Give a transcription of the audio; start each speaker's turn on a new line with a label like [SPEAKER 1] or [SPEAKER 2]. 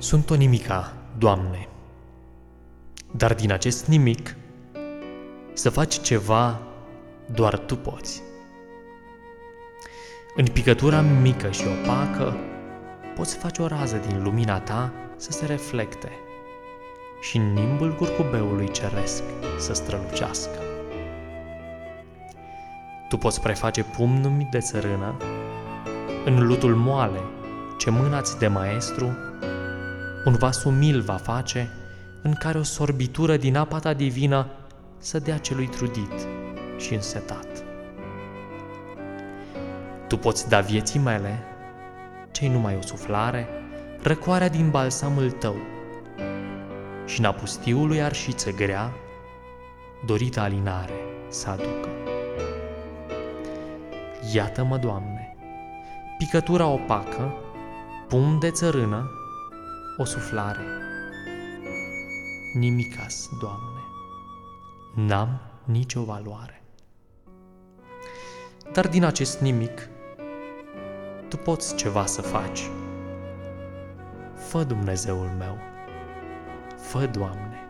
[SPEAKER 1] Sunt o nimica, Doamne, dar din acest nimic să faci ceva doar Tu poți. În picătura mică și opacă poți face o rază din lumina Ta să se reflecte și în nimbul curcubeului ceresc să strălucească. Tu poți preface pumnul de țărână în lutul moale ce mâna-ți de maestru un vas umil va face în care o sorbitură din apa ta divină să dea celui trudit și însetat. Tu poți da vieții mele, cei numai o suflare, răcoarea din balsamul tău și în apustiului arșiță grea, dorită alinare să aducă. Iată-mă, Doamne, picătura opacă, pum de țărână, o suflare. Nimicas, Doamne, n-am nicio valoare. Dar din acest nimic, Tu poți ceva să faci. Fă, Dumnezeul meu, fă, Doamne.